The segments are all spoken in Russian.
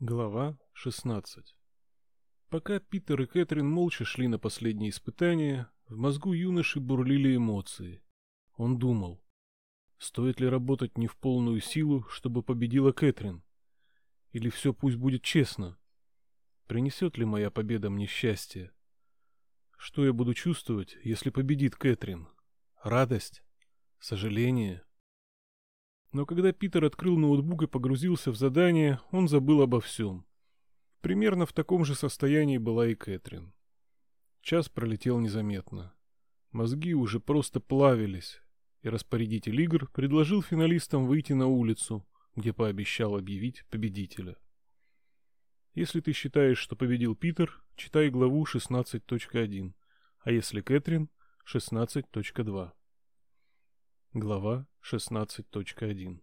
Глава 16 Пока Питер и Кэтрин молча шли на последнее испытание, в мозгу юноши бурлили эмоции. Он думал, стоит ли работать не в полную силу, чтобы победила Кэтрин? Или все пусть будет честно? Принесет ли моя победа мне счастье? Что я буду чувствовать, если победит Кэтрин? Радость? Сожаление? Но когда Питер открыл ноутбук и погрузился в задание, он забыл обо всем. Примерно в таком же состоянии была и Кэтрин. Час пролетел незаметно. Мозги уже просто плавились, и распорядитель игр предложил финалистам выйти на улицу, где пообещал объявить победителя. Если ты считаешь, что победил Питер, читай главу 16.1, а если Кэтрин — 16.2. Глава 16.1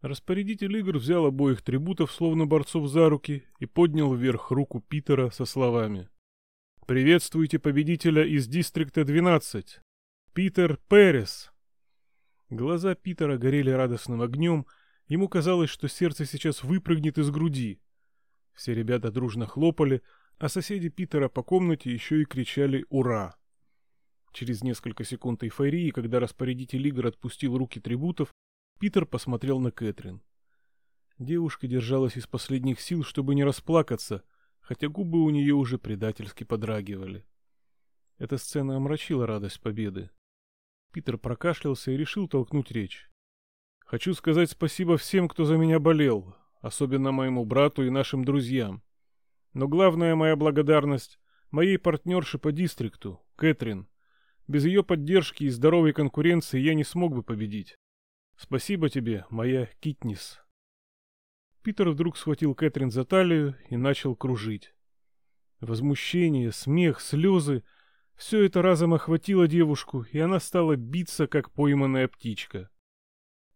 Распорядитель игр взял обоих трибутов, словно борцов, за руки и поднял вверх руку Питера со словами «Приветствуйте победителя из Дистрикта 12, Питер Перес!» Глаза Питера горели радостным огнем, ему казалось, что сердце сейчас выпрыгнет из груди. Все ребята дружно хлопали, а соседи Питера по комнате еще и кричали «Ура!». Через несколько секунд эйфории, когда распорядитель игр отпустил руки трибутов, Питер посмотрел на Кэтрин. Девушка держалась из последних сил, чтобы не расплакаться, хотя губы у нее уже предательски подрагивали. Эта сцена омрачила радость победы. Питер прокашлялся и решил толкнуть речь. «Хочу сказать спасибо всем, кто за меня болел, особенно моему брату и нашим друзьям. Но главная моя благодарность моей партнерше по дистрикту, Кэтрин. Без ее поддержки и здоровой конкуренции я не смог бы победить. Спасибо тебе, моя Китнис. Питер вдруг схватил Кэтрин за талию и начал кружить. Возмущение, смех, слезы — все это разом охватило девушку, и она стала биться, как пойманная птичка.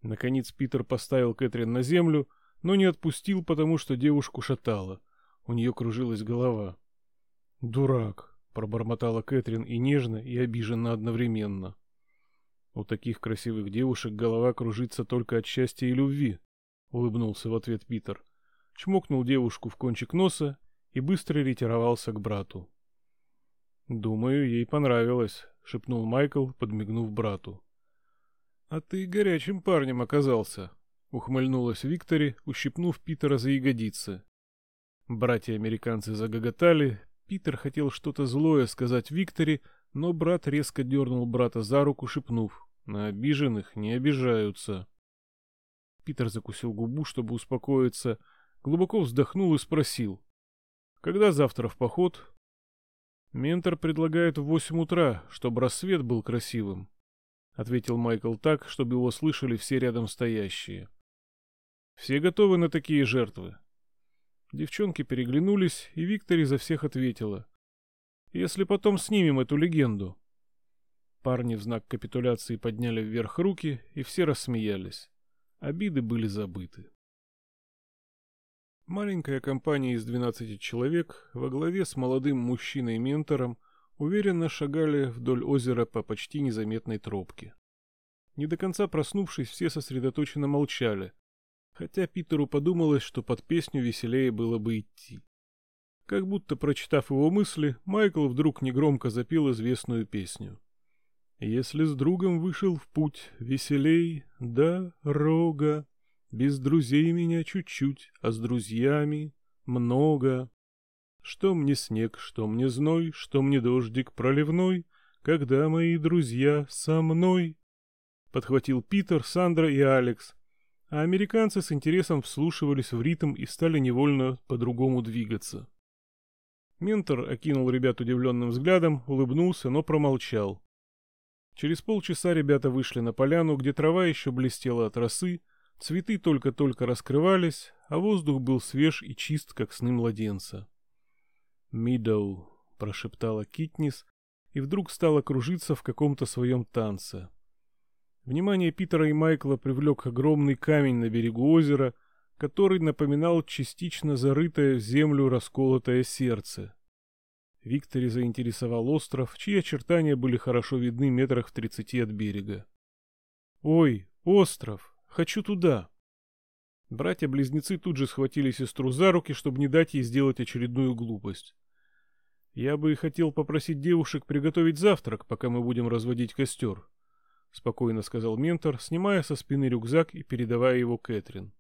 Наконец Питер поставил Кэтрин на землю, но не отпустил, потому что девушку шатало. У нее кружилась голова. «Дурак!» Пробормотала Кэтрин и нежно, и обиженно одновременно. У таких красивых девушек голова кружится только от счастья и любви, улыбнулся в ответ Питер. Чмокнул девушку в кончик носа и быстро ретировался к брату. Думаю, ей понравилось, шепнул Майкл, подмигнув брату. А ты горячим парнем оказался, ухмыльнулась Виктори, ущипнув Питера за ягодицы. Братья-американцы загоготали, Питер хотел что-то злое сказать Викторе, но брат резко дернул брата за руку, шепнув «На обиженных не обижаются». Питер закусил губу, чтобы успокоиться, глубоко вздохнул и спросил «Когда завтра в поход?» «Ментор предлагает в восемь утра, чтобы рассвет был красивым», — ответил Майкл так, чтобы его слышали все рядом стоящие. «Все готовы на такие жертвы?» Девчонки переглянулись, и Виктор изо всех ответила. «Если потом снимем эту легенду». Парни в знак капитуляции подняли вверх руки, и все рассмеялись. Обиды были забыты. Маленькая компания из 12 человек во главе с молодым мужчиной-ментором уверенно шагали вдоль озера по почти незаметной тропке. Не до конца проснувшись, все сосредоточенно молчали, хотя Питеру подумалось, что под песню веселее было бы идти. Как будто прочитав его мысли, Майкл вдруг негромко запел известную песню. «Если с другом вышел в путь, веселей дорога, без друзей меня чуть-чуть, а с друзьями много. Что мне снег, что мне зной, что мне дождик проливной, когда мои друзья со мной?» Подхватил Питер, Сандра и Алекс, а американцы с интересом вслушивались в ритм и стали невольно по-другому двигаться. Ментор окинул ребят удивленным взглядом, улыбнулся, но промолчал. Через полчаса ребята вышли на поляну, где трава еще блестела от росы, цветы только-только раскрывались, а воздух был свеж и чист, как сны младенца. «Мидоу», — прошептала Китнис, и вдруг стала кружиться в каком-то своем танце. Внимание Питера и Майкла привлек огромный камень на берегу озера, который напоминал частично зарытое в землю расколотое сердце. Виктори заинтересовал остров, чьи очертания были хорошо видны метрах в тридцати от берега. «Ой, остров! Хочу туда!» Братья-близнецы тут же схватили сестру за руки, чтобы не дать ей сделать очередную глупость. «Я бы хотел попросить девушек приготовить завтрак, пока мы будем разводить костер», — спокойно сказал ментор, снимая со спины рюкзак и передавая его Кэтрин.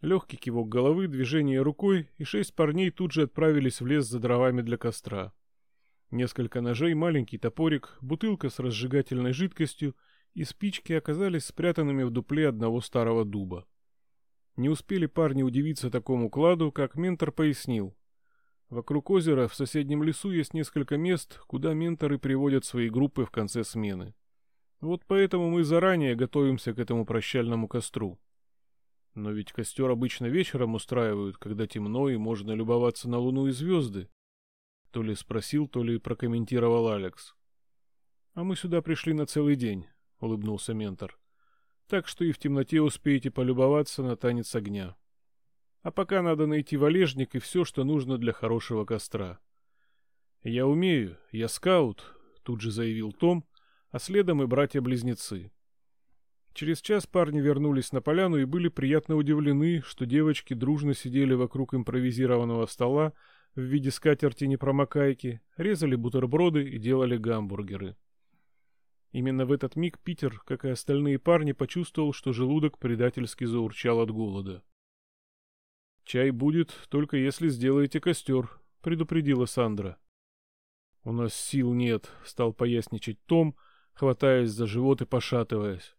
Легкий кивок головы, движение рукой, и шесть парней тут же отправились в лес за дровами для костра. Несколько ножей, маленький топорик, бутылка с разжигательной жидкостью и спички оказались спрятанными в дупле одного старого дуба. Не успели парни удивиться такому кладу, как ментор пояснил. Вокруг озера в соседнем лесу есть несколько мест, куда менторы приводят свои группы в конце смены. Вот поэтому мы заранее готовимся к этому прощальному костру. Но ведь костер обычно вечером устраивают, когда темно и можно любоваться на луну и звезды. То ли спросил, то ли прокомментировал Алекс. А мы сюда пришли на целый день, улыбнулся ментор. Так что и в темноте успеете полюбоваться на танец огня. А пока надо найти валежник и все, что нужно для хорошего костра. «Я умею, я скаут», — тут же заявил Том, а следом и братья-близнецы. Через час парни вернулись на поляну и были приятно удивлены, что девочки дружно сидели вокруг импровизированного стола в виде скатерти непромокайки, резали бутерброды и делали гамбургеры. Именно в этот миг Питер, как и остальные парни, почувствовал, что желудок предательски заурчал от голода. «Чай будет, только если сделаете костер», — предупредила Сандра. «У нас сил нет», — стал поясничать Том, хватаясь за живот и пошатываясь.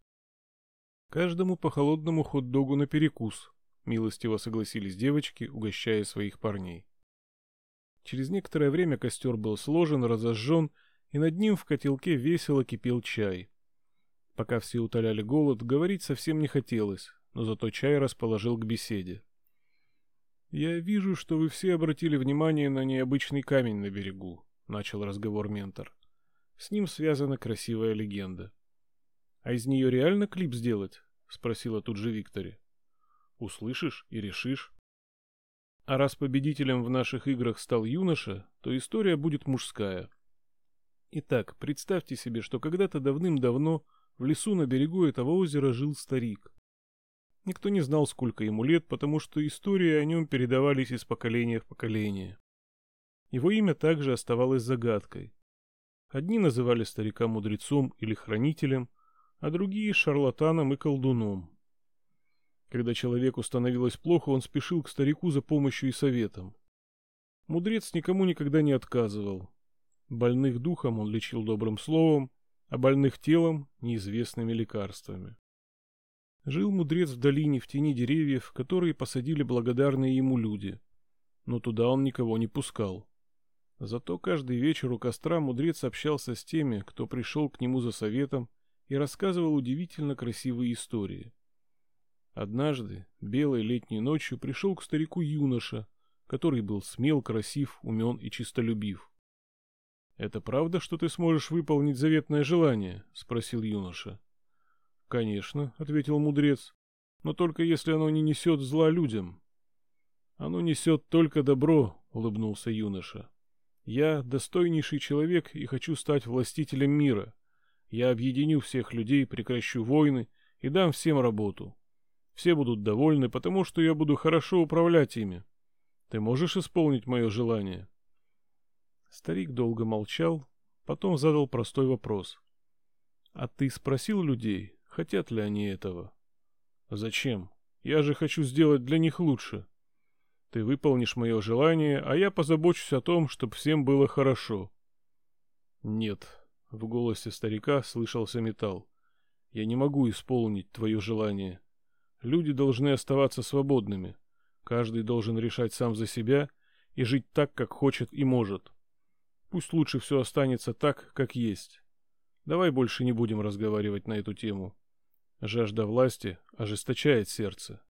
«Каждому по холодному хот-догу на перекус», — милостиво согласились девочки, угощая своих парней. Через некоторое время костер был сложен, разожжен, и над ним в котелке весело кипел чай. Пока все утоляли голод, говорить совсем не хотелось, но зато чай расположил к беседе. «Я вижу, что вы все обратили внимание на необычный камень на берегу», — начал разговор ментор. «С ним связана красивая легенда». «А из нее реально клип сделать?» — спросила тут же Виктори. «Услышишь и решишь». А раз победителем в наших играх стал юноша, то история будет мужская. Итак, представьте себе, что когда-то давным-давно в лесу на берегу этого озера жил старик. Никто не знал, сколько ему лет, потому что истории о нем передавались из поколения в поколение. Его имя также оставалось загадкой. Одни называли старика мудрецом или хранителем, а другие — шарлатаном и колдуном. Когда человеку становилось плохо, он спешил к старику за помощью и советом. Мудрец никому никогда не отказывал. Больных духом он лечил добрым словом, а больных телом — неизвестными лекарствами. Жил мудрец в долине в тени деревьев, которые посадили благодарные ему люди. Но туда он никого не пускал. Зато каждый вечер у костра мудрец общался с теми, кто пришел к нему за советом и рассказывал удивительно красивые истории. Однажды, белой летней ночью, пришел к старику юноша, который был смел, красив, умен и чистолюбив. «Это правда, что ты сможешь выполнить заветное желание?» — спросил юноша. «Конечно», — ответил мудрец, — «но только если оно не несет зла людям». «Оно несет только добро», — улыбнулся юноша. «Я достойнейший человек и хочу стать властителем мира. Я объединю всех людей, прекращу войны и дам всем работу. Все будут довольны, потому что я буду хорошо управлять ими. Ты можешь исполнить мое желание?» Старик долго молчал, потом задал простой вопрос. «А ты спросил людей, хотят ли они этого?» «Зачем? Я же хочу сделать для них лучше. Ты выполнишь мое желание, а я позабочусь о том, чтобы всем было хорошо». «Нет», — в голосе старика слышался металл. «Я не могу исполнить твое желание. Люди должны оставаться свободными. Каждый должен решать сам за себя и жить так, как хочет и может. Пусть лучше все останется так, как есть. Давай больше не будем разговаривать на эту тему. Жажда власти ожесточает сердце.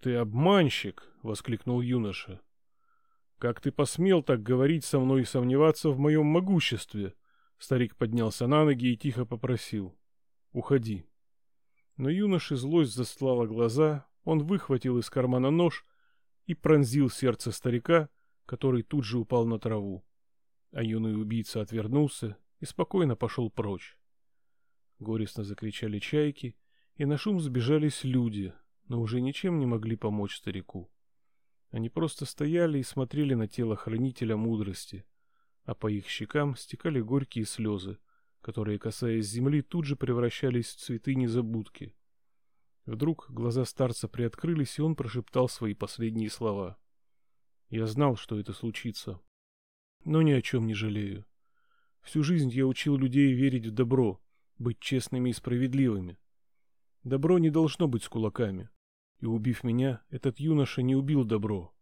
«Ты обманщик!» — воскликнул юноша. «Как ты посмел так говорить со мной и сомневаться в моем могуществе?» Старик поднялся на ноги и тихо попросил. «Уходи». Но юноше злость застлала глаза, он выхватил из кармана нож и пронзил сердце старика, который тут же упал на траву. А юный убийца отвернулся и спокойно пошел прочь. Горестно закричали чайки, и на шум сбежались люди, но уже ничем не могли помочь старику. Они просто стояли и смотрели на тело хранителя мудрости, а по их щекам стекали горькие слезы, которые, касаясь земли, тут же превращались в цветы незабудки. Вдруг глаза старца приоткрылись, и он прошептал свои последние слова. «Я знал, что это случится, но ни о чем не жалею. Всю жизнь я учил людей верить в добро, быть честными и справедливыми. Добро не должно быть с кулаками. И убив меня, этот юноша не убил добро.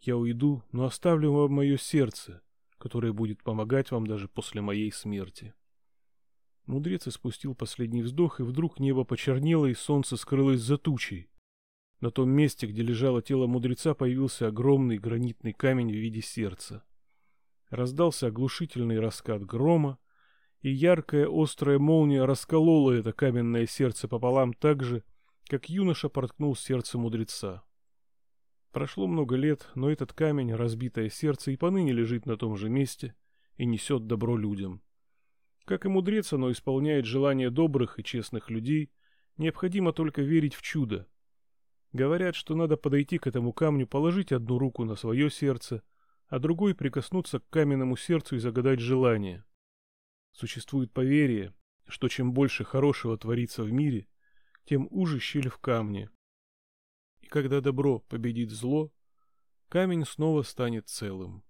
Я уйду, но оставлю вам мое сердце, которое будет помогать вам даже после моей смерти. Мудрец испустил последний вздох, и вдруг небо почернело, и солнце скрылось за тучей. На том месте, где лежало тело мудреца, появился огромный гранитный камень в виде сердца. Раздался оглушительный раскат грома, и яркая острая молния расколола это каменное сердце пополам так же, как юноша проткнул сердце мудреца. Прошло много лет, но этот камень, разбитое сердце, и поныне лежит на том же месте и несет добро людям. Как и мудрец, оно исполняет желания добрых и честных людей, необходимо только верить в чудо. Говорят, что надо подойти к этому камню, положить одну руку на свое сердце, а другой прикоснуться к каменному сердцу и загадать желание. Существует поверье, что чем больше хорошего творится в мире, тем уже щель в камне. И когда добро победит зло, камень снова станет целым.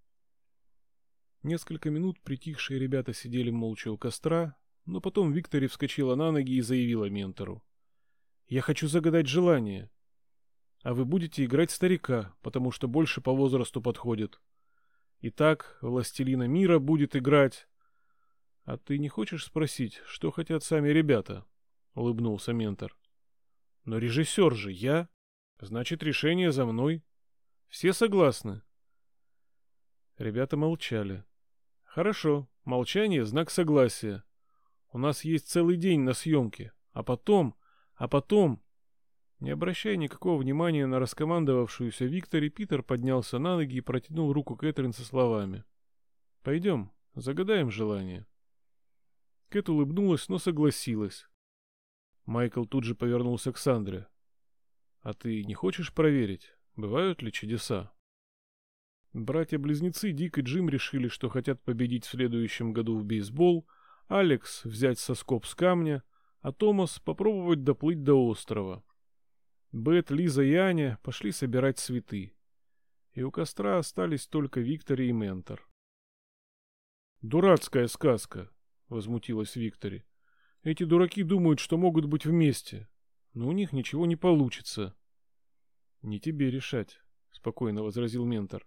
Несколько минут притихшие ребята сидели молча у костра, но потом Виктория вскочила на ноги и заявила ментору. «Я хочу загадать желание. А вы будете играть старика, потому что больше по возрасту подходит. Итак, властелина мира будет играть...» «А ты не хочешь спросить, что хотят сами ребята?» — улыбнулся ментор. Но режиссер же я. Значит, решение за мной. Все согласны? Ребята молчали. Хорошо, молчание — знак согласия. У нас есть целый день на съемке. А потом... А потом... Не обращая никакого внимания на раскомандовавшуюся Виктори, Питер поднялся на ноги и протянул руку Кэтрин со словами. «Пойдем, загадаем желание». Кэт улыбнулась, но согласилась. Майкл тут же повернулся к Сандре. «А ты не хочешь проверить, бывают ли чудеса?» Братья-близнецы Дик и Джим решили, что хотят победить в следующем году в бейсбол, Алекс взять соскоб с камня, а Томас попробовать доплыть до острова. Бет, Лиза и Аня пошли собирать цветы. И у костра остались только Виктори и Ментор. «Дурацкая сказка!» — возмутилась Виктори. Эти дураки думают, что могут быть вместе, но у них ничего не получится. Не тебе решать, спокойно возразил ментор.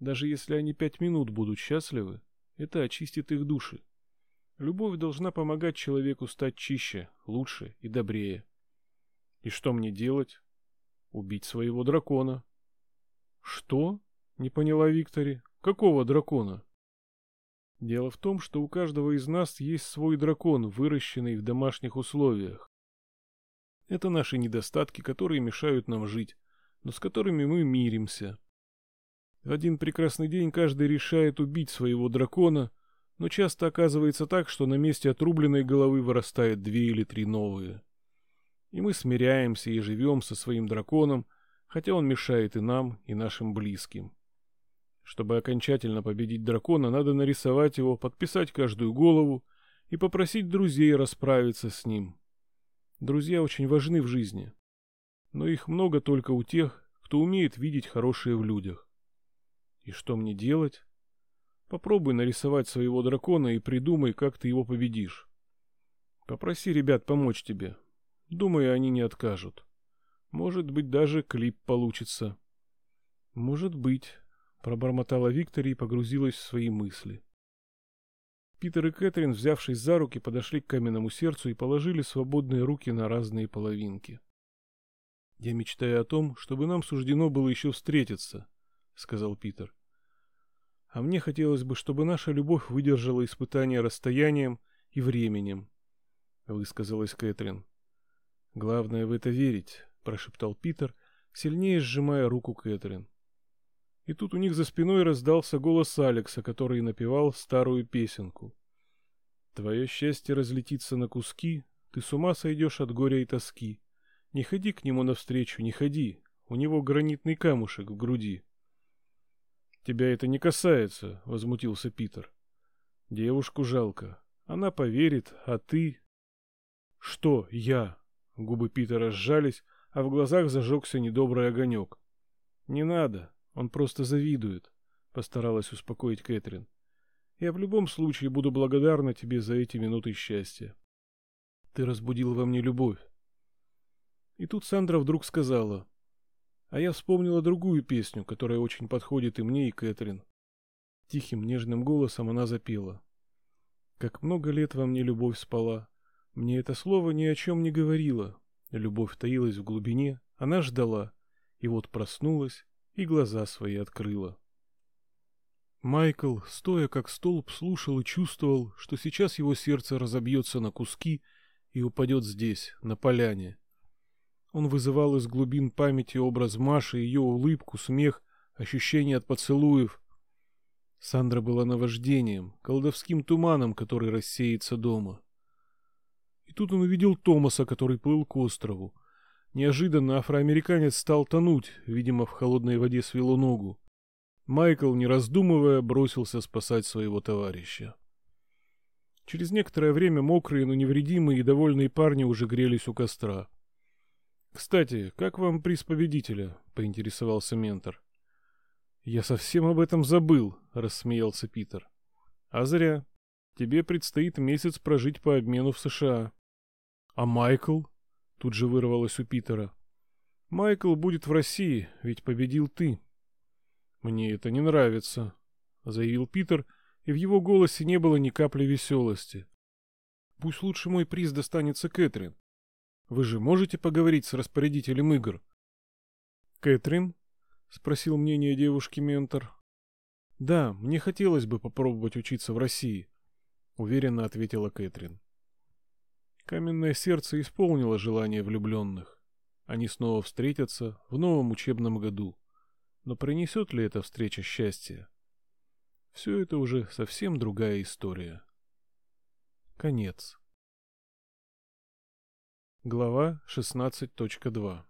Даже если они пять минут будут счастливы, это очистит их души. Любовь должна помогать человеку стать чище, лучше и добрее. И что мне делать? Убить своего дракона. Что? Не поняла Виктори. Какого дракона? Дело в том, что у каждого из нас есть свой дракон, выращенный в домашних условиях. Это наши недостатки, которые мешают нам жить, но с которыми мы миримся. В один прекрасный день каждый решает убить своего дракона, но часто оказывается так, что на месте отрубленной головы вырастает две или три новые. И мы смиряемся и живем со своим драконом, хотя он мешает и нам, и нашим близким. Чтобы окончательно победить дракона, надо нарисовать его, подписать каждую голову и попросить друзей расправиться с ним. Друзья очень важны в жизни, но их много только у тех, кто умеет видеть хорошее в людях. И что мне делать? Попробуй нарисовать своего дракона и придумай, как ты его победишь. Попроси ребят помочь тебе. Думаю, они не откажут. Может быть, даже клип получится. Может быть, Пробормотала Виктори и погрузилась в свои мысли. Питер и Кэтрин, взявшись за руки, подошли к каменному сердцу и положили свободные руки на разные половинки. «Я мечтаю о том, чтобы нам суждено было еще встретиться», — сказал Питер. «А мне хотелось бы, чтобы наша любовь выдержала испытание расстоянием и временем», — высказалась Кэтрин. «Главное в это верить», — прошептал Питер, сильнее сжимая руку Кэтрин. И тут у них за спиной раздался голос Алекса, который напевал старую песенку. «Твое счастье разлетится на куски, ты с ума сойдешь от горя и тоски. Не ходи к нему навстречу, не ходи. У него гранитный камушек в груди. Тебя это не касается, возмутился Питер. Девушку жалко. Она поверит, а ты... Что я? Губы Питера сжались, а в глазах зажегся недобрый огонек. Не надо, он просто завидует, постаралась успокоить Кэтрин. Я в любом случае буду благодарна тебе за эти минуты счастья. Ты разбудил во мне любовь. И тут Сандра вдруг сказала. А я вспомнила другую песню, которая очень подходит и мне, и Кэтрин. Тихим, нежным голосом она запела. Как много лет во мне любовь спала. Мне это слово ни о чем не говорило. Любовь таилась в глубине, она ждала. И вот проснулась и глаза свои открыла. Майкл, стоя как столб, слушал и чувствовал, что сейчас его сердце разобьется на куски и упадет здесь, на поляне. Он вызывал из глубин памяти образ Маши, ее улыбку, смех, ощущение от поцелуев. Сандра была наваждением, колдовским туманом, который рассеется дома. И тут он увидел Томаса, который плыл к острову. Неожиданно афроамериканец стал тонуть, видимо, в холодной воде свело ногу. Майкл, не раздумывая, бросился спасать своего товарища. Через некоторое время мокрые, но невредимые и довольные парни уже грелись у костра. «Кстати, как вам приз победителя?» — поинтересовался ментор. «Я совсем об этом забыл», — рассмеялся Питер. «А зря. Тебе предстоит месяц прожить по обмену в США». «А Майкл?» — тут же вырвалось у Питера. «Майкл будет в России, ведь победил ты». «Мне это не нравится», — заявил Питер, и в его голосе не было ни капли веселости. «Пусть лучше мой приз достанется Кэтрин. Вы же можете поговорить с распорядителем игр?» «Кэтрин?» — спросил мнение девушки-ментор. «Да, мне хотелось бы попробовать учиться в России», — уверенно ответила Кэтрин. Каменное сердце исполнило желание влюбленных. Они снова встретятся в новом учебном году. Но принесет ли эта встреча счастье? Все это уже совсем другая история. Конец. Глава 16.2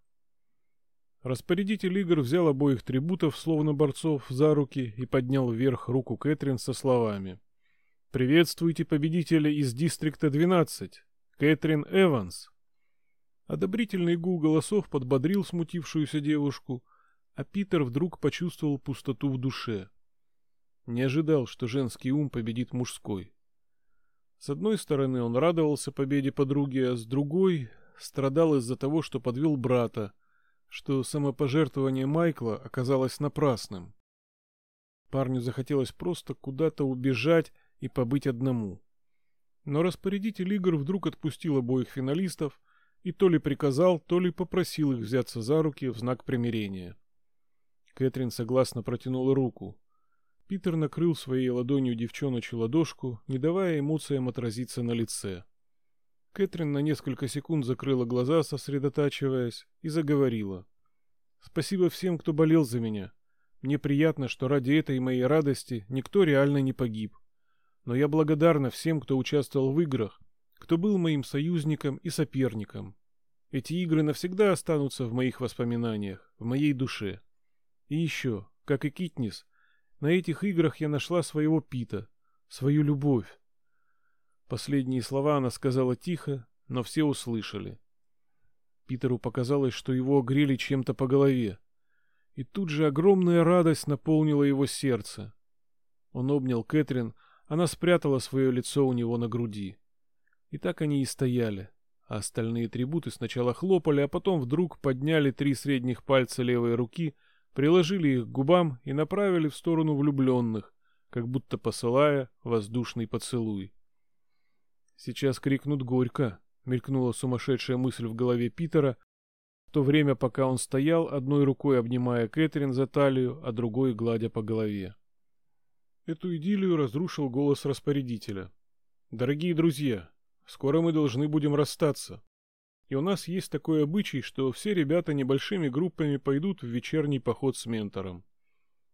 Распорядитель игр взял обоих трибутов, словно борцов, за руки и поднял вверх руку Кэтрин со словами. «Приветствуйте победителя из Дистрикта 12, Кэтрин Эванс!» Одобрительный гул голосов подбодрил смутившуюся девушку, а Питер вдруг почувствовал пустоту в душе. Не ожидал, что женский ум победит мужской. С одной стороны, он радовался победе подруги, а с другой страдал из-за того, что подвел брата, что самопожертвование Майкла оказалось напрасным. Парню захотелось просто куда-то убежать и побыть одному. Но распорядитель игр вдруг отпустил обоих финалистов и то ли приказал, то ли попросил их взяться за руки в знак примирения. Кэтрин согласно протянула руку. Питер накрыл своей ладонью девчоночью ладошку, не давая эмоциям отразиться на лице. Кэтрин на несколько секунд закрыла глаза, сосредотачиваясь, и заговорила. «Спасибо всем, кто болел за меня. Мне приятно, что ради этой моей радости никто реально не погиб. Но я благодарна всем, кто участвовал в играх, кто был моим союзником и соперником. Эти игры навсегда останутся в моих воспоминаниях, в моей душе. И еще, как и Китнис, на этих играх я нашла своего Пита, свою любовь. Последние слова она сказала тихо, но все услышали. Питеру показалось, что его огрели чем-то по голове. И тут же огромная радость наполнила его сердце. Он обнял Кэтрин, она спрятала свое лицо у него на груди. И так они и стояли, а остальные трибуты сначала хлопали, а потом вдруг подняли три средних пальца левой руки — приложили их к губам и направили в сторону влюбленных, как будто посылая воздушный поцелуй. «Сейчас крикнут горько», — мелькнула сумасшедшая мысль в голове Питера, в то время, пока он стоял, одной рукой обнимая Кэтрин за талию, а другой гладя по голове. Эту идиллию разрушил голос распорядителя. «Дорогие друзья, скоро мы должны будем расстаться. И у нас есть такой обычай, что все ребята небольшими группами пойдут в вечерний поход с ментором.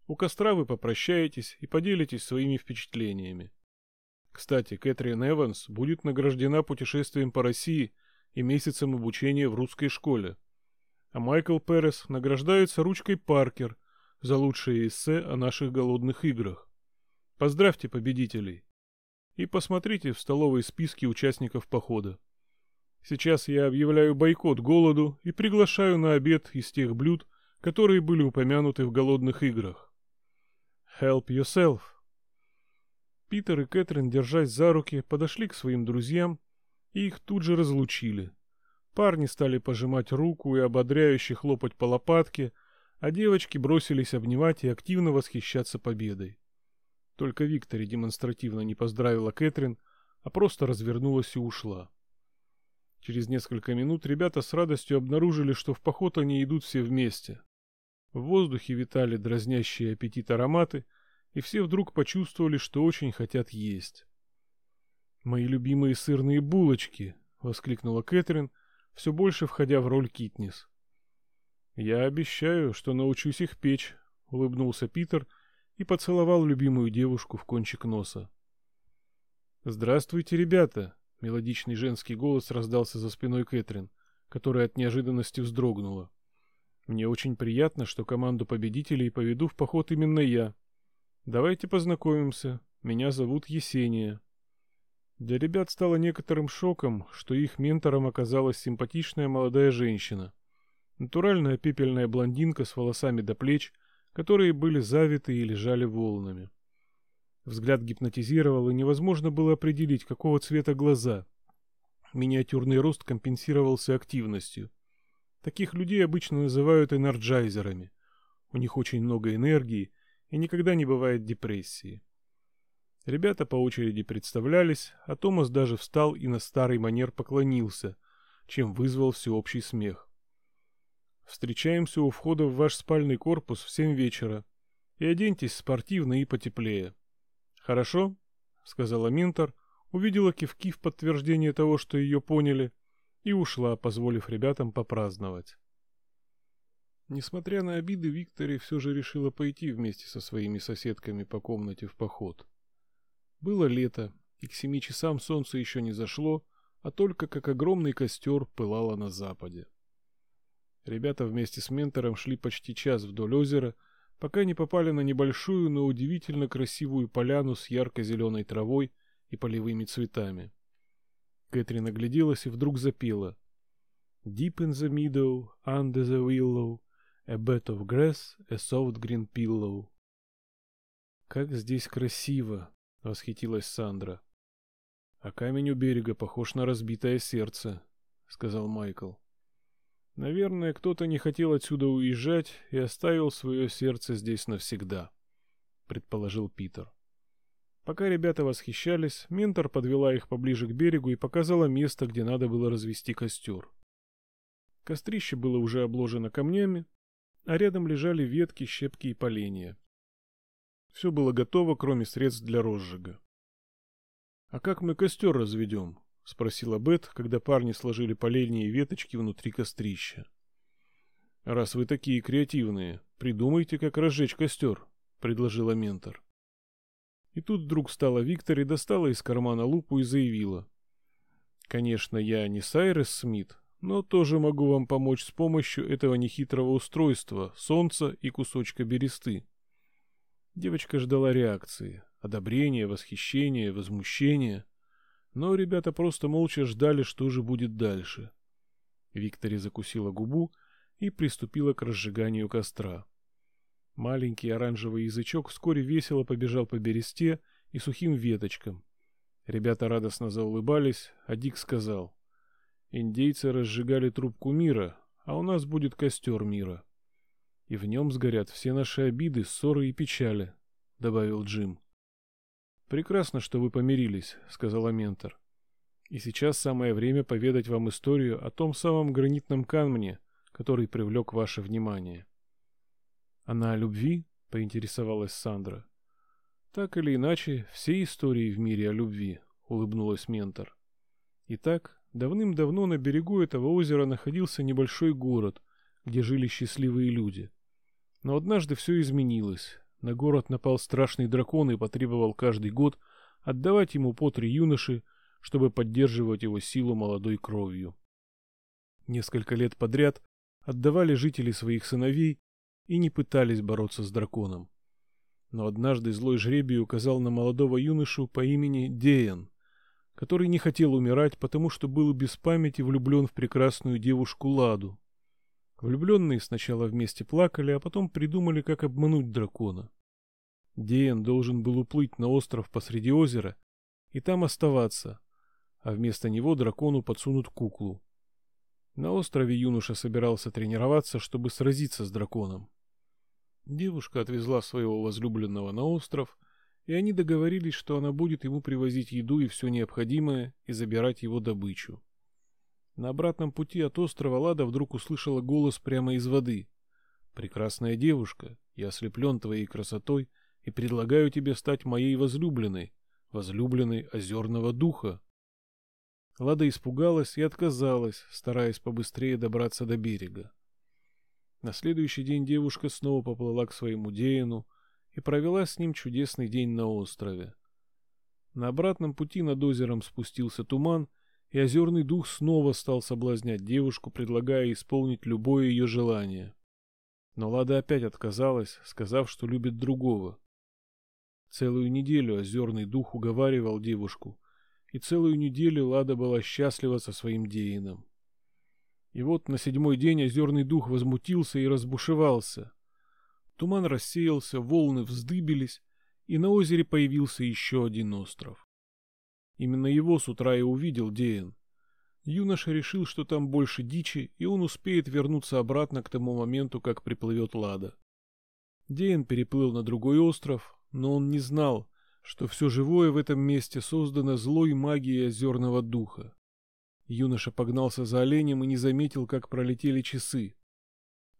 У костра вы попрощаетесь и поделитесь своими впечатлениями. Кстати, Кэтрин Эванс будет награждена путешествием по России и месяцем обучения в русской школе. А Майкл Перес награждается ручкой Паркер за лучшее эссе о наших голодных играх. Поздравьте победителей. И посмотрите в столовой списки участников похода. Сейчас я объявляю бойкот голоду и приглашаю на обед из тех блюд, которые были упомянуты в голодных играх. Help yourself. Питер и Кэтрин, держась за руки, подошли к своим друзьям и их тут же разлучили. Парни стали пожимать руку и ободряюще хлопать по лопатке, а девочки бросились обнимать и активно восхищаться победой. Только Виктори демонстративно не поздравила Кэтрин, а просто развернулась и ушла. Через несколько минут ребята с радостью обнаружили, что в поход они идут все вместе. В воздухе витали дразнящие аппетит ароматы, и все вдруг почувствовали, что очень хотят есть. «Мои любимые сырные булочки!» — воскликнула Кэтрин, все больше входя в роль Китнис. «Я обещаю, что научусь их печь», — улыбнулся Питер и поцеловал любимую девушку в кончик носа. «Здравствуйте, ребята!» — мелодичный женский голос раздался за спиной Кэтрин, которая от неожиданности вздрогнула. «Мне очень приятно, что команду победителей поведу в поход именно я. Давайте познакомимся. Меня зовут Есения». Для ребят стало некоторым шоком, что их ментором оказалась симпатичная молодая женщина. Натуральная пепельная блондинка с волосами до плеч, которые были завиты и лежали волнами. Взгляд гипнотизировал, и невозможно было определить, какого цвета глаза. Миниатюрный рост компенсировался активностью. Таких людей обычно называют энерджайзерами. У них очень много энергии, и никогда не бывает депрессии. Ребята по очереди представлялись, а Томас даже встал и на старый манер поклонился, чем вызвал всеобщий смех. Встречаемся у входа в ваш спальный корпус в семь вечера. И оденьтесь спортивно и потеплее. Хорошо? сказала Минтер, увидела кивки в подтверждение того, что ее поняли, и ушла, позволив ребятам попраздновать. Несмотря на обиды, Виктори все же решила пойти вместе со своими соседками по комнате в поход. Было лето, и к семи часам солнце еще не зашло, а только как огромный костер пылало на западе. Ребята вместе с ментором шли почти час вдоль озера, пока не попали на небольшую, но удивительно красивую поляну с ярко-зеленой травой и полевыми цветами. Кэтрин огляделась и вдруг запела. Deep in the meadow, under the willow, a bed of grass, a soft green pillow. Как здесь красиво, восхитилась Сандра. А камень у берега похож на разбитое сердце, сказал Майкл. Наверное, кто-то не хотел отсюда уезжать и оставил свое сердце здесь навсегда, предположил Питер. Пока ребята восхищались, ментор подвела их поближе к берегу и показала место, где надо было развести костер. Кострище было уже обложено камнями, а рядом лежали ветки, щепки и поленья. Все было готово, кроме средств для розжига. «А как мы костер разведем?» — спросила Бет, когда парни сложили поленья и веточки внутри кострища. «Раз вы такие креативные, придумайте, как разжечь костер», — предложила ментор. И тут вдруг встала Виктор и достала из кармана лупу и заявила. «Конечно, я не Сайрес Смит, но тоже могу вам помочь с помощью этого нехитрого устройства, солнца и кусочка бересты. Девочка ждала реакции, одобрения, восхищения, возмущения. Но ребята просто молча ждали, что же будет дальше. Виктори закусила губу и приступила к разжиганию костра. Маленький оранжевый язычок вскоре весело побежал по бересте и сухим веточкам. Ребята радостно заулыбались, а Дик сказал. «Индейцы разжигали трубку мира, а у нас будет костер мира» и в нем сгорят все наши обиды, ссоры и печали», — добавил Джим. «Прекрасно, что вы помирились», — сказала ментор. «И сейчас самое время поведать вам историю о том самом гранитном камне, который привлек ваше внимание». «Она о любви?» — поинтересовалась Сандра. «Так или иначе, все истории в мире о любви», — улыбнулась ментор. Итак, давным-давно на берегу этого озера находился небольшой город, где жили счастливые люди. Но однажды все изменилось. На город напал страшный дракон и потребовал каждый год отдавать ему по три юноши, чтобы поддерживать его силу молодой кровью. Несколько лет подряд отдавали жителей своих сыновей и не пытались бороться с драконом. Но однажды злой жребий указал на молодого юношу по имени Деян, который не хотел умирать, потому что был без памяти влюблен в прекрасную девушку Ладу. Влюбленные сначала вместе плакали, а потом придумали, как обмануть дракона. Деян должен был уплыть на остров посреди озера и там оставаться, а вместо него дракону подсунут куклу. На острове юноша собирался тренироваться, чтобы сразиться с драконом. Девушка отвезла своего возлюбленного на остров, и они договорились, что она будет ему привозить еду и все необходимое и забирать его добычу. На обратном пути от острова Лада вдруг услышала голос прямо из воды. «Прекрасная девушка, я ослеплен твоей красотой и предлагаю тебе стать моей возлюбленной, возлюбленной озерного духа». Лада испугалась и отказалась, стараясь побыстрее добраться до берега. На следующий день девушка снова поплыла к своему Деяну и провела с ним чудесный день на острове. На обратном пути над озером спустился туман, и озерный дух снова стал соблазнять девушку, предлагая исполнить любое ее желание. Но Лада опять отказалась, сказав, что любит другого. Целую неделю озерный дух уговаривал девушку, и целую неделю Лада была счастлива со своим Деином. И вот на седьмой день озерный дух возмутился и разбушевался. Туман рассеялся, волны вздыбились, и на озере появился еще один остров. Именно его с утра и увидел Деян. Юноша решил, что там больше дичи, и он успеет вернуться обратно к тому моменту, как приплывет Лада. Деян переплыл на другой остров, но он не знал, что все живое в этом месте создано злой магией озерного духа. Юноша погнался за оленем и не заметил, как пролетели часы.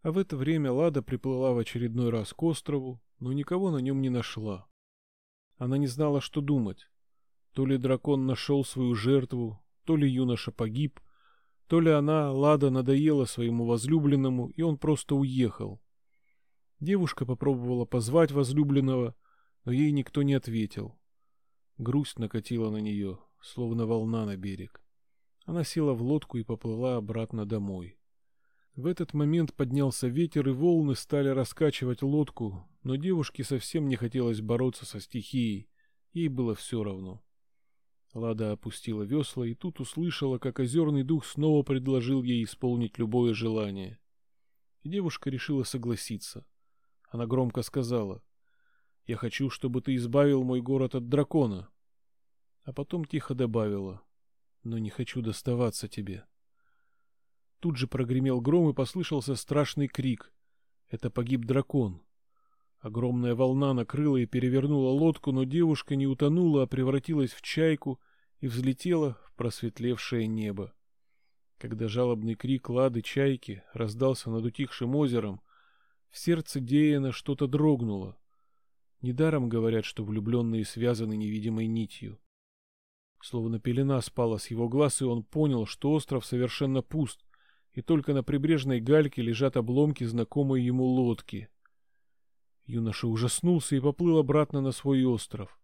А в это время Лада приплыла в очередной раз к острову, но никого на нем не нашла. Она не знала, что думать. То ли дракон нашел свою жертву, то ли юноша погиб, то ли она, Лада, надоела своему возлюбленному, и он просто уехал. Девушка попробовала позвать возлюбленного, но ей никто не ответил. Грусть накатила на нее, словно волна на берег. Она села в лодку и поплыла обратно домой. В этот момент поднялся ветер, и волны стали раскачивать лодку, но девушке совсем не хотелось бороться со стихией, ей было все равно. Лада опустила весла и тут услышала, как озерный дух снова предложил ей исполнить любое желание. И девушка решила согласиться. Она громко сказала, я хочу, чтобы ты избавил мой город от дракона. А потом тихо добавила. Но не хочу доставаться тебе. Тут же прогремел гром и послышался страшный крик. Это погиб дракон. Огромная волна накрыла и перевернула лодку, но девушка не утонула, а превратилась в чайку и взлетела в просветлевшее небо. Когда жалобный крик лады чайки раздался над утихшим озером, в сердце Деяна что-то дрогнуло. Недаром говорят, что влюбленные связаны невидимой нитью. Словно пелена спала с его глаз, и он понял, что остров совершенно пуст, и только на прибрежной гальке лежат обломки знакомой ему лодки. Юноша ужаснулся и поплыл обратно на свой остров.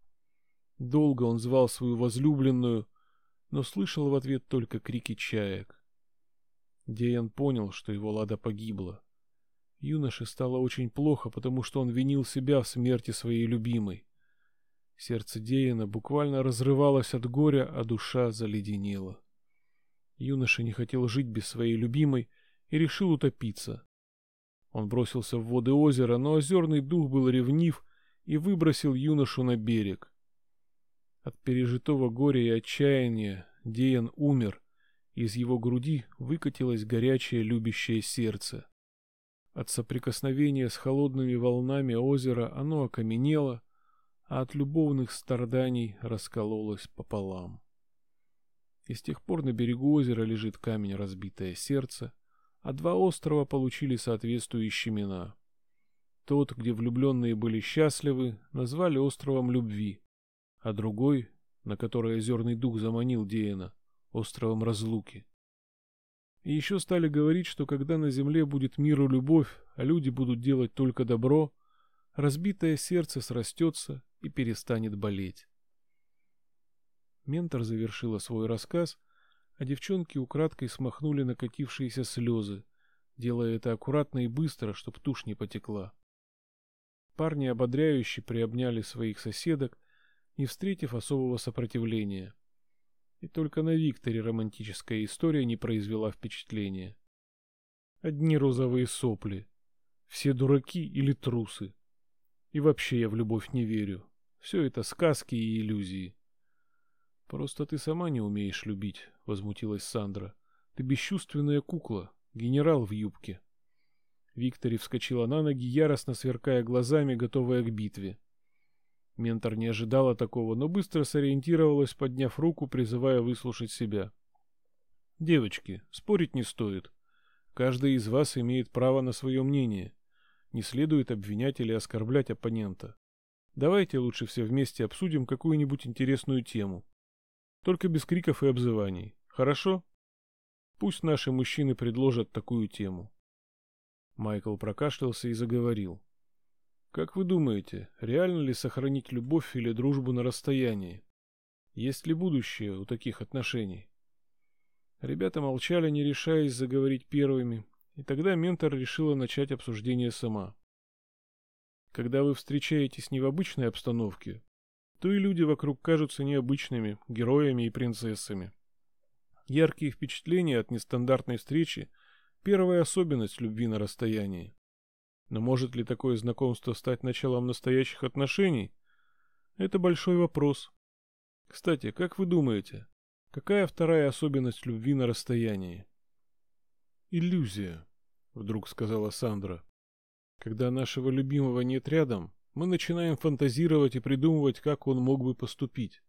Долго он звал свою возлюбленную, но слышал в ответ только крики чаек. Деян понял, что его лада погибла. Юноше стало очень плохо, потому что он винил себя в смерти своей любимой. Сердце Деяна буквально разрывалось от горя, а душа заледенела. Юноша не хотел жить без своей любимой и решил утопиться. Он бросился в воды озера, но озерный дух был ревнив и выбросил юношу на берег. От пережитого горя и отчаяния Деян умер, из его груди выкатилось горячее любящее сердце. От соприкосновения с холодными волнами озера оно окаменело, а от любовных страданий раскололось пополам. И с тех пор на берегу озера лежит камень разбитое сердце, а два острова получили соответствующие имена. Тот, где влюбленные были счастливы, назвали островом любви, а другой, на который озерный дух заманил Деяна, островом разлуки. И еще стали говорить, что когда на земле будет мир и любовь, а люди будут делать только добро, разбитое сердце срастется и перестанет болеть. Ментор завершила свой рассказ, а девчонки украдкой смахнули накатившиеся слезы, делая это аккуратно и быстро, чтоб тушь не потекла. Парни ободряюще приобняли своих соседок, не встретив особого сопротивления. И только на Викторе романтическая история не произвела впечатления. Одни розовые сопли. Все дураки или трусы. И вообще я в любовь не верю. Все это сказки и иллюзии. Просто ты сама не умеешь любить, возмутилась Сандра. Ты бесчувственная кукла, генерал в юбке. Виктори вскочила на ноги, яростно сверкая глазами, готовая к битве. Ментор не ожидала такого, но быстро сориентировалась, подняв руку, призывая выслушать себя. «Девочки, спорить не стоит. Каждый из вас имеет право на свое мнение. Не следует обвинять или оскорблять оппонента. Давайте лучше все вместе обсудим какую-нибудь интересную тему. Только без криков и обзываний. Хорошо? Пусть наши мужчины предложат такую тему». Майкл прокашлялся и заговорил. Как вы думаете, реально ли сохранить любовь или дружбу на расстоянии? Есть ли будущее у таких отношений? Ребята молчали, не решаясь заговорить первыми, и тогда ментор решила начать обсуждение сама. Когда вы встречаетесь не в обычной обстановке, то и люди вокруг кажутся необычными, героями и принцессами. Яркие впечатления от нестандартной встречи – первая особенность любви на расстоянии. Но может ли такое знакомство стать началом настоящих отношений? Это большой вопрос. Кстати, как вы думаете, какая вторая особенность любви на расстоянии? Иллюзия, вдруг сказала Сандра. Когда нашего любимого нет рядом, мы начинаем фантазировать и придумывать, как он мог бы поступить.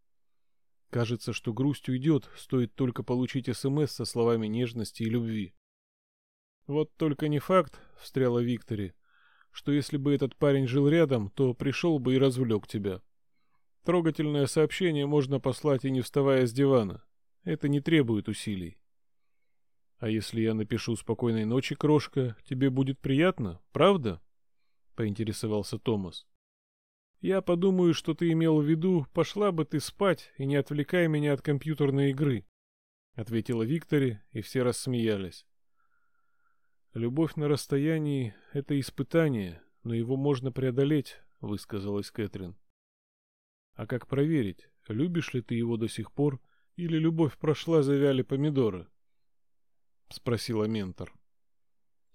Кажется, что грусть уйдет, стоит только получить СМС со словами нежности и любви. Вот только не факт, встряла Виктори, что если бы этот парень жил рядом, то пришел бы и развлек тебя. Трогательное сообщение можно послать и не вставая с дивана. Это не требует усилий. А если я напишу «Спокойной ночи, крошка», тебе будет приятно, правда? Поинтересовался Томас. Я подумаю, что ты имел в виду, пошла бы ты спать и не отвлекай меня от компьютерной игры, ответила Виктори, и все рассмеялись. «Любовь на расстоянии — это испытание, но его можно преодолеть», — высказалась Кэтрин. «А как проверить, любишь ли ты его до сих пор, или любовь прошла, завяли помидоры?» — спросила ментор.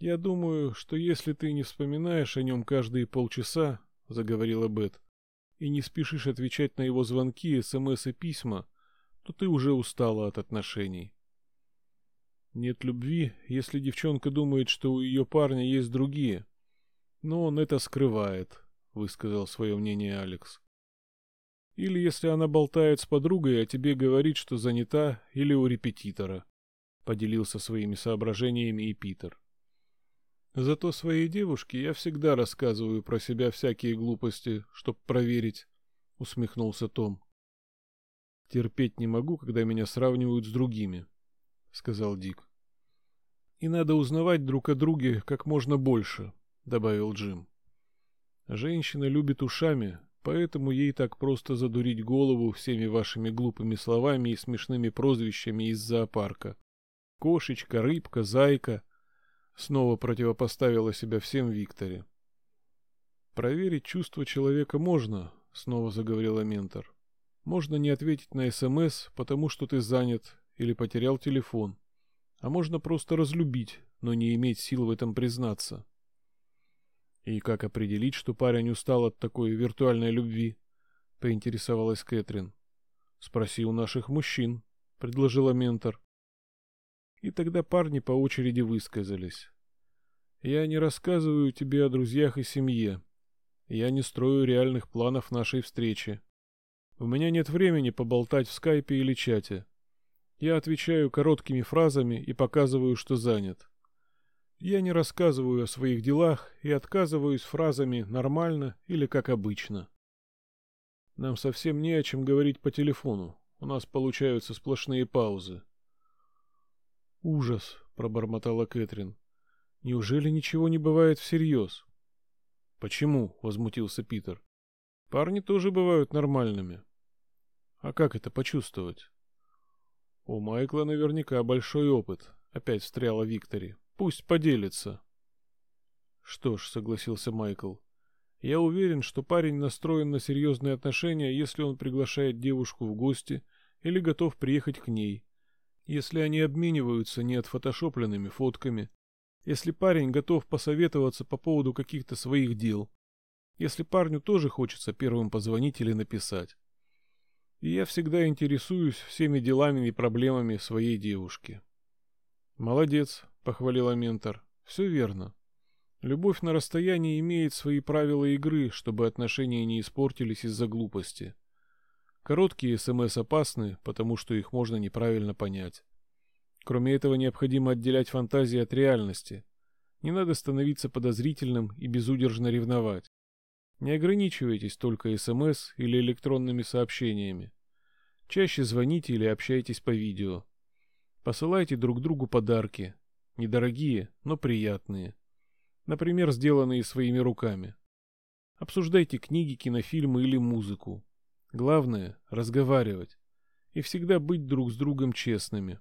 «Я думаю, что если ты не вспоминаешь о нем каждые полчаса, — заговорила Бет, — и не спешишь отвечать на его звонки, СМС и письма, то ты уже устала от отношений. Нет любви, если девчонка думает, что у ее парня есть другие. Но он это скрывает, высказал свое мнение Алекс. Или если она болтает с подругой, а тебе говорит, что занята, или у репетитора. Поделился своими соображениями и Питер. Зато своей девушке я всегда рассказываю про себя всякие глупости, чтоб проверить, усмехнулся Том. Терпеть не могу, когда меня сравнивают с другими, сказал Дик. И надо узнавать друг о друге как можно больше, добавил Джим. Женщина любит ушами, поэтому ей так просто задурить голову всеми вашими глупыми словами и смешными прозвищами из зоопарка. Кошечка, рыбка, зайка. Снова противопоставила себя всем Викторе. Проверить чувства человека можно, снова заговорила ментор. Можно не ответить на СМС, потому что ты занят или потерял телефон а можно просто разлюбить, но не иметь сил в этом признаться. И как определить, что парень устал от такой виртуальной любви? поинтересовалась Кэтрин. Спроси у наших мужчин, предложила ментор. И тогда парни по очереди высказались. Я не рассказываю тебе о друзьях и семье. Я не строю реальных планов нашей встречи. У меня нет времени поболтать в скайпе или чате. Я отвечаю короткими фразами и показываю, что занят. Я не рассказываю о своих делах и отказываюсь фразами «нормально» или «как обычно». Нам совсем не о чем говорить по телефону. У нас получаются сплошные паузы. «Ужас», — пробормотала Кэтрин. «Неужели ничего не бывает всерьез?» «Почему?» — возмутился Питер. «Парни тоже бывают нормальными». «А как это почувствовать?» У Майкла наверняка большой опыт, опять встряла Виктори. Пусть поделится. Что ж, согласился Майкл. Я уверен, что парень настроен на серьезные отношения, если он приглашает девушку в гости или готов приехать к ней. Если они обмениваются не отфотошопленными фотками. Если парень готов посоветоваться по поводу каких-то своих дел. Если парню тоже хочется первым позвонить или написать. И я всегда интересуюсь всеми делами и проблемами своей девушки. Молодец, похвалила ментор. Все верно. Любовь на расстоянии имеет свои правила игры, чтобы отношения не испортились из-за глупости. Короткие СМС опасны, потому что их можно неправильно понять. Кроме этого, необходимо отделять фантазии от реальности. Не надо становиться подозрительным и безудержно ревновать. Не ограничивайтесь только СМС или электронными сообщениями. Чаще звоните или общайтесь по видео. Посылайте друг другу подарки. Недорогие, но приятные. Например, сделанные своими руками. Обсуждайте книги, кинофильмы или музыку. Главное – разговаривать. И всегда быть друг с другом честными.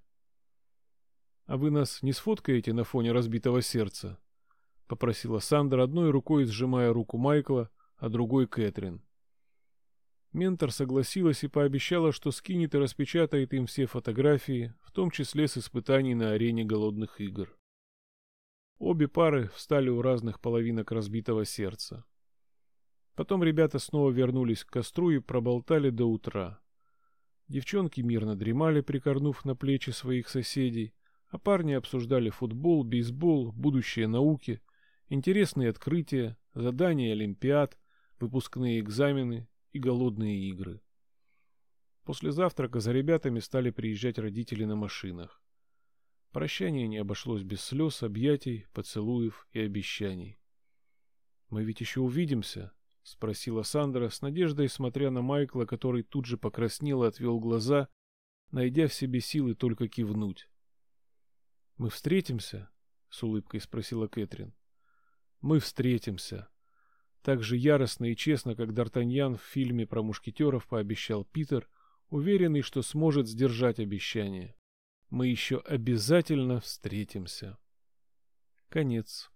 «А вы нас не сфоткаете на фоне разбитого сердца?» — попросила Сандра, одной рукой сжимая руку Майкла, а другой Кэтрин. Ментор согласилась и пообещала, что скинет и распечатает им все фотографии, в том числе с испытаний на арене голодных игр. Обе пары встали у разных половинок разбитого сердца. Потом ребята снова вернулись к костру и проболтали до утра. Девчонки мирно дремали, прикорнув на плечи своих соседей, а парни обсуждали футбол, бейсбол, будущее науки, интересные открытия, задания олимпиад, выпускные экзамены и голодные игры. После завтрака за ребятами стали приезжать родители на машинах. Прощание не обошлось без слез, объятий, поцелуев и обещаний. «Мы ведь еще увидимся?» — спросила Сандра с надеждой, смотря на Майкла, который тут же покраснел и отвел глаза, найдя в себе силы только кивнуть. «Мы встретимся?» — с улыбкой спросила Кэтрин. «Мы встретимся», так же яростно и честно, как Д'Артаньян в фильме про мушкетеров пообещал Питер, уверенный, что сможет сдержать обещание. Мы еще обязательно встретимся. Конец.